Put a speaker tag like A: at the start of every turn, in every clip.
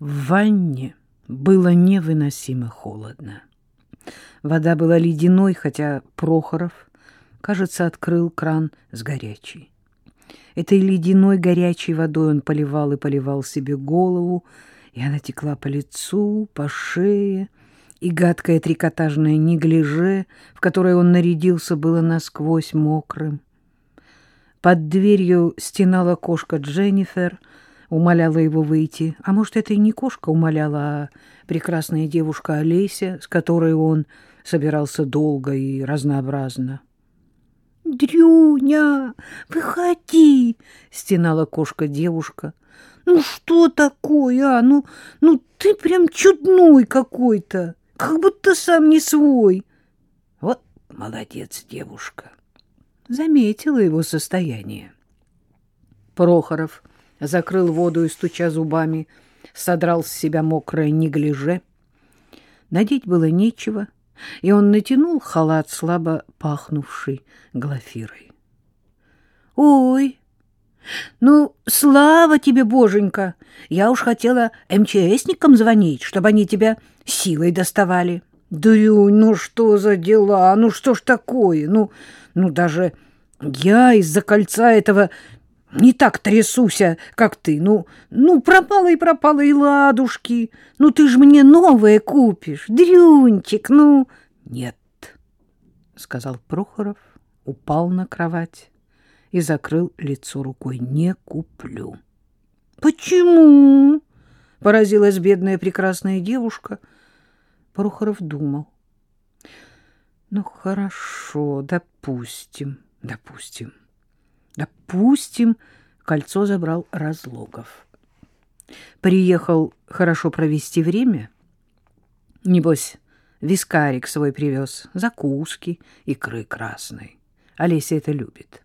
A: В ванне было невыносимо холодно. Вода была ледяной, хотя Прохоров, кажется, открыл кран с горячей. Этой ледяной горячей водой он поливал и поливал себе голову, и она текла по лицу, по шее, и гадкое трикотажное неглиже, в которое он нарядился, было насквозь мокрым. Под дверью стенала кошка Дженнифер — умоляла его выйти. А может, это и не кошка умоляла, а прекрасная девушка Олеся, с которой он собирался долго и разнообразно. — Дрюня, выходи! — стенала кошка-девушка. — Ну что такое, а? Ну, ну ты прям чудной какой-то, как будто сам не свой. Вот молодец девушка. Заметила его состояние. Прохоров закрыл воду и, стуча зубами, содрал с себя мокрое неглиже. Надеть было нечего, и он натянул халат, слабо пахнувший глафирой. — Ой, ну, слава тебе, боженька! Я уж хотела МЧСникам звонить, чтобы они тебя силой доставали. Дрюнь, ну что за дела? Ну что ж такое? Ну, ну даже я из-за кольца этого не так трясуся, как ты. Ну, ну, пропала и пропала, и ладушки. Ну, ты ж мне новое купишь, дрюнчик, ну... Нет, — сказал Прохоров, упал на кровать и закрыл лицо рукой. Не куплю. Почему? — поразилась бедная прекрасная девушка. Прохоров думал. Ну, хорошо, допустим, допустим. Допустим, кольцо забрал Разлогов. Приехал хорошо провести время. Небось, вискарик свой привез, закуски, икры красной. Олеся это любит.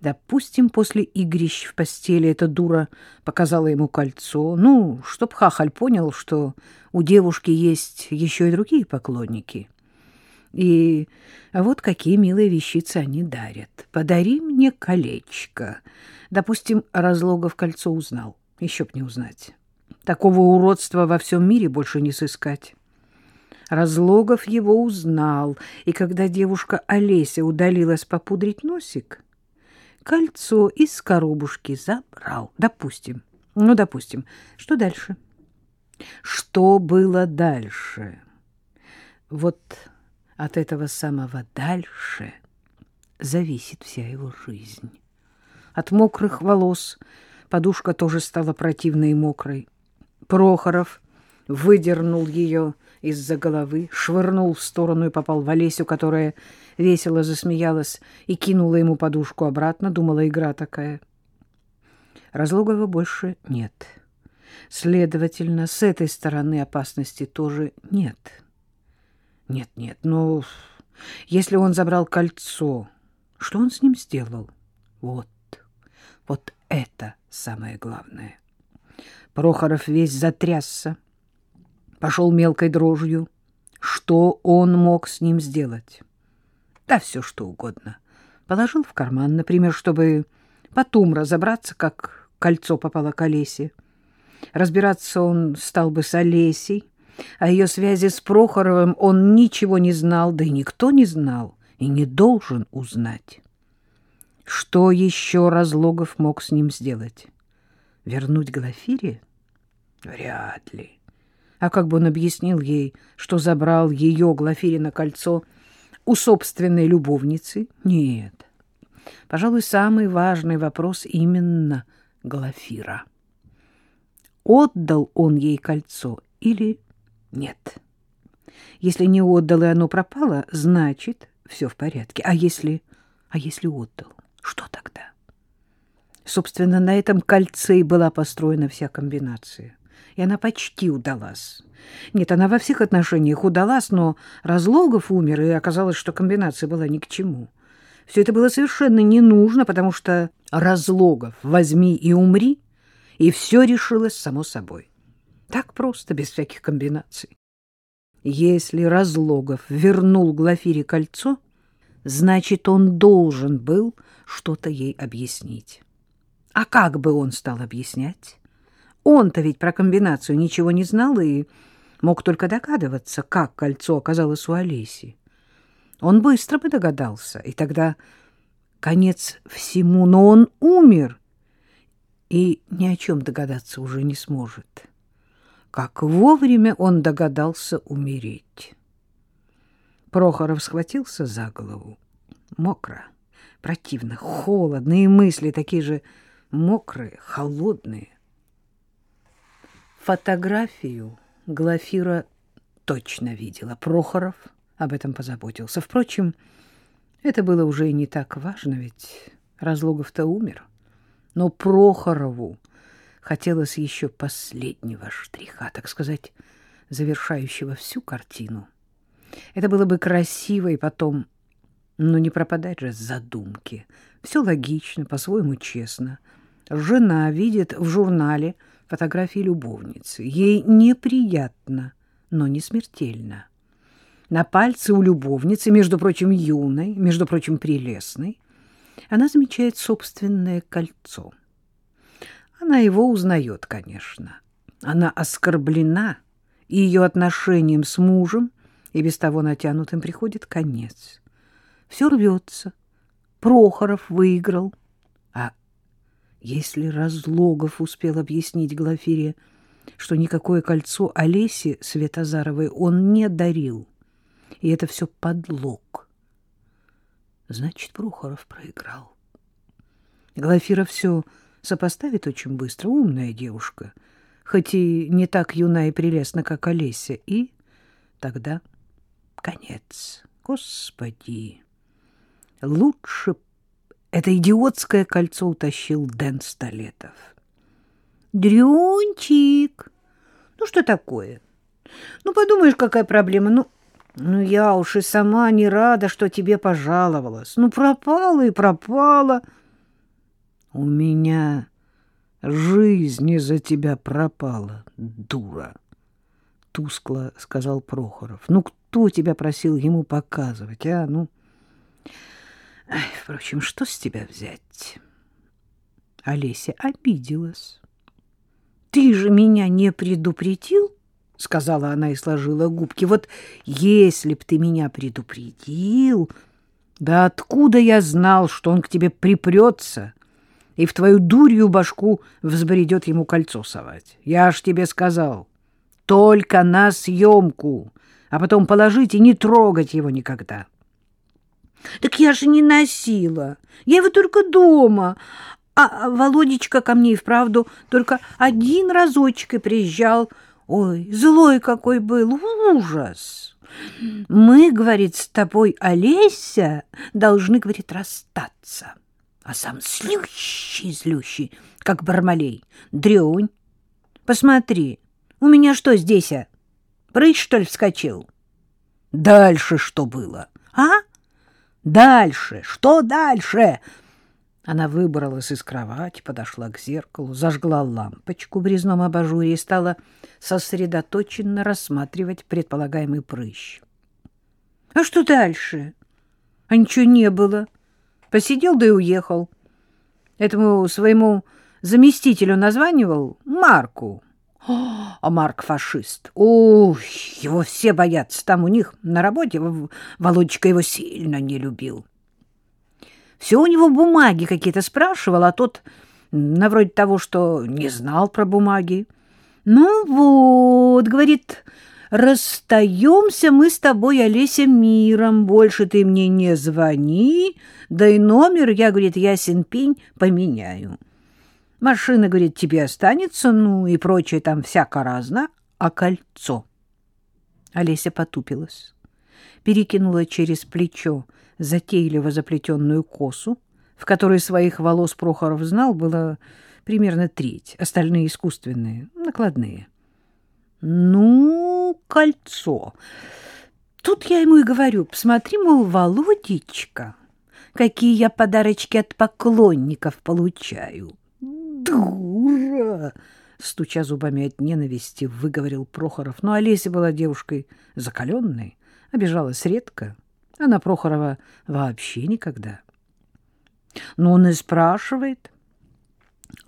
A: Допустим, после игрищ в постели эта дура показала ему кольцо. Ну, чтоб хахаль понял, что у девушки есть еще и другие поклонники. И вот какие милые вещицы они дарят. Подари мне колечко. Допустим, Разлогов кольцо узнал. Еще б не узнать. Такого уродства во всем мире больше не сыскать. Разлогов его узнал, и когда девушка Олеся удалилась попудрить носик, кольцо из коробушки забрал. Допустим. Ну, допустим. Что дальше? Что было дальше? Вот от этого самого дальше зависит вся его жизнь. От мокрых волос подушка тоже стала противной и мокрой. Прохоров выдернул ее из-за головы, швырнул в сторону и попал в Олесю, которая весело засмеялась и кинула ему подушку обратно, думала, игра такая. Разлогова больше нет. Следовательно, с этой стороны опасности тоже нет. — нет, нет, ну, если он забрал кольцо, что он с ним сделал? Вот, вот это самое главное. Прохоров весь затрясся, пошел мелкой дрожью. Что он мог с ним сделать? Да все что угодно. Положил в карман, например, чтобы потом разобраться, как кольцо попало к Олесе. Разбираться он стал бы с Олесей, о ее связи с Прохоровым он ничего не знал, да и никто не знал и не должен узнать. Что еще Разлогов мог с ним сделать? Вернуть Глафире? Вряд ли. А как бы он объяснил ей, что забрал ее, Глафирина, кольцо у собственной любовницы? Нет. Пожалуй, самый важный вопрос именно Глафира. Отдал он ей кольцо или нет. Если не отдал, и оно пропало, значит, все в порядке. А если... А если отдал? Что тогда? Собственно, на этом кольце и была построена вся комбинация. И она почти удалась. Нет, она во всех отношениях удалась, но Разлогов умер, и оказалось, что комбинация была ни к чему. Все это было совершенно не нужно, потому что Разлогов «возьми и умри», и все решилось само собой. Так просто, без всяких комбинаций. Если Разлогов вернул Глафире кольцо, значит, он должен был что-то ей объяснить. А как бы он стал объяснять? Он-то ведь про комбинацию ничего не знал и мог только догадываться, как кольцо оказалось у Олеси. Он быстро бы догадался, и тогда конец всему, но он умер и ни о чем догадаться уже не сможет. Как вовремя он догадался умереть. Прохоров схватился за голову. Мокро, противно, холодно, и мысли такие же мокрые, холодные. Фотографию Глафира точно видела. Прохоров об этом позаботился. Впрочем, это было уже и не так важно, ведь Разлогов-то умер. Но Прохорову хотелось еще последнего штриха, так сказать, завершающего всю картину. Это было бы красиво и потом, но не пропадать же с задумки. Все логично, по-своему честно. Жена видит в журнале фотографии любовницы. Ей неприятно, но не смертельно. На пальце у любовницы, между прочим, юной, между прочим, прелестной, она замечает собственное кольцо. Она его узнает, конечно. Она оскорблена, и ее отношениям с мужем и без того натянутым приходит конец. Все рвется. Прохоров выиграл. А если Разлогов успел объяснить Глафире, что никакое кольцо Олесе Светозаровой он не дарил, и это все подлог, значит, Прохоров проиграл. Глафира все сопоставит очень быстро, умная девушка, хоть и не так юна и прелестна, как Олеся, и тогда конец. Господи! Лучше это идиотское кольцо утащил Дэн Столетов. Дрюнчик! Ну, что такое? Ну, подумаешь, какая проблема. Ну, ну, я уж и сама не рада, что тебе пожаловалась. Ну, пропала и пропала. У меня жизнь из-за тебя пропала, дура. Тускло сказал Прохоров. Ну, кто тебя просил ему показывать, а? Ну... Ай, впрочем, что с тебя взять? Олеся обиделась. Ты же меня не предупредил? — сказала она и сложила губки. — Вот если б ты меня предупредил... Да откуда я знал, что он к тебе припрется и в твою дурью башку взбредет ему кольцо совать? Я ж тебе сказал, только на съемку, а потом положить и не трогать его никогда. — Так я же не носила, я его только дома, а Володечка ко мне и вправду только один разочек и приезжал, — Ой, злой какой был, ужас! Мы, говорит, с тобой, Олеся, должны, говорит, расстаться. А сам злющий-злющий, как бармалей. Дрюнь, посмотри, у меня что здесь, а? Прыщ, что ли, вскочил? Дальше что было, а? Дальше, что дальше? Она выбралась из кровати, подошла к зеркалу, зажгла лампочку в резном абажуре и стала сосредоточенно рассматривать предполагаемый прыщ. — А что дальше? — А ничего не было. Посидел да и уехал. Этому своему заместителю названивал Марку. А Марк фашист. Ой, его все боятся. Там у них на работе Володечка его сильно не любил. Все у него бумаги какие-то спрашивал, а тот на вроде того, что не знал про бумаги. Ну вот, говорит, расстаемся мы с тобой, Олеся, миром, больше ты мне не звони, да и номер я, говорит, ясен пень, поменяю. Машина, говорит, тебе останется, ну и прочее там всяко разно, а кольцо. Олеся потупилась, перекинула через плечо затейливо заплетенную косу, в которой своих волос Прохоров знал, было примерно треть, остальные искусственные, накладные. Ну, кольцо. Тут я ему и говорю, посмотри, мол, Володечка, какие я подарочки от поклонников получаю. Дура! Стуча зубами от ненависти, выговорил Прохоров. Но Олеся была девушкой закаленной, обижалась редко. А на Прохорова вообще никогда. Но он и спрашивает.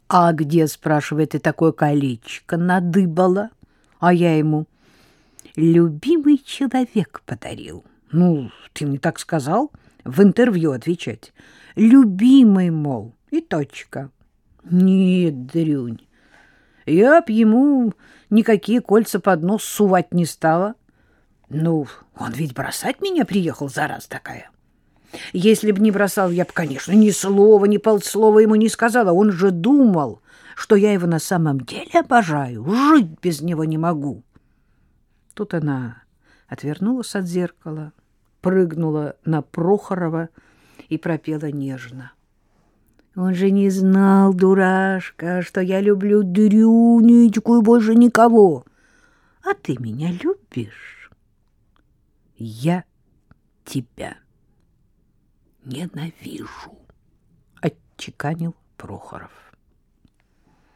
A: А где, спрашивает, ты такое колечко надыбала? А я ему, любимый человек подарил. Ну, ты мне так сказал, в интервью отвечать. Любимый, мол, и точка. Нет, дрюнь, я б ему никакие кольца под нос сувать не стала. Ну, он ведь бросать меня приехал, за раз такая. Если б не бросал, я б, конечно, ни слова, ни полслова ему не сказала. Он же думал, что я его на самом деле обожаю, жить без него не могу. Тут она отвернулась от зеркала, прыгнула на Прохорова и пропела нежно. Он же не знал, дурашка, что я люблю Дрюнечку и больше никого. А ты меня любишь? Я тебя ненавижу, отчеканил Прохоров.